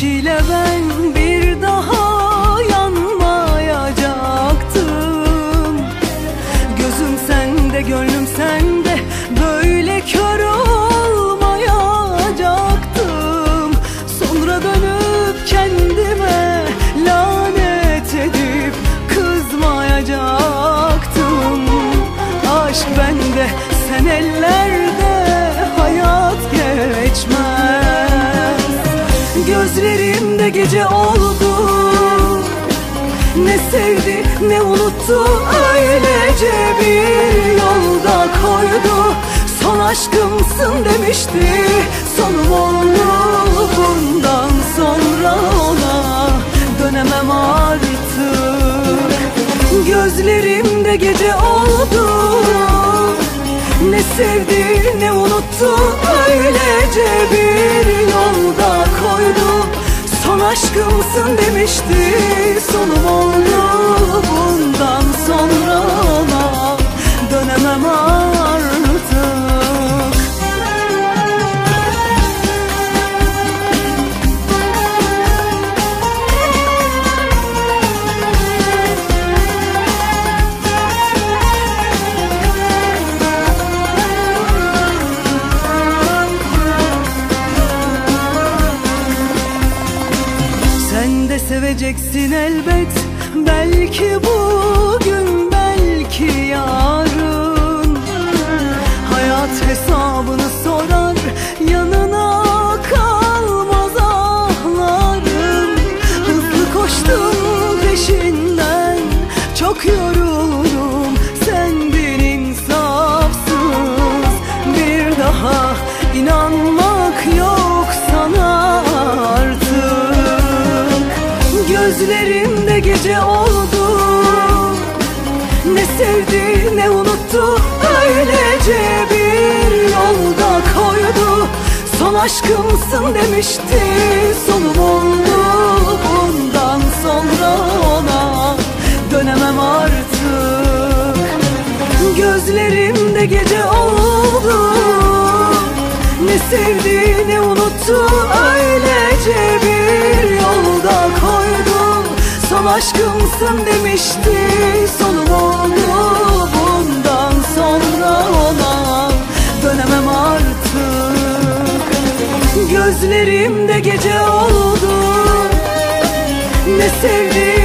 Ateşiyle ben bir daha yanmayacaktım. Gözüm sende gönlüm sende böyle kör olmayacaktım. Sonra dönüp kendime lanet edip kızmayacaktım. Aşk bende sen eller Gözlerimde gece oldu. Ne sevdi ne unuttu Öylece bir yolda koydu. Son aşkımsın demişti Sonum oldu bundan sonra ona Dönemem artık. Gözlerimde gece oldu. Ne sevdi ne unuttu Öylece bir yolda koydu. Seveceksin elbet. Belki bugün gece oldu. Ne sevdi ne unuttu Öylece bir yolda koydu. Son aşkımsın demişti Sonum oldu. Bundan sonra ona Dönemem artık. Gözlerimde gece oldu. Ne sevdi ne unuttu Öylece bir Son aşkımsın demişti. Sonum oldu bundan sonra ona. Dönemem artık. Gözlerimde gece oldu. Ne sevdi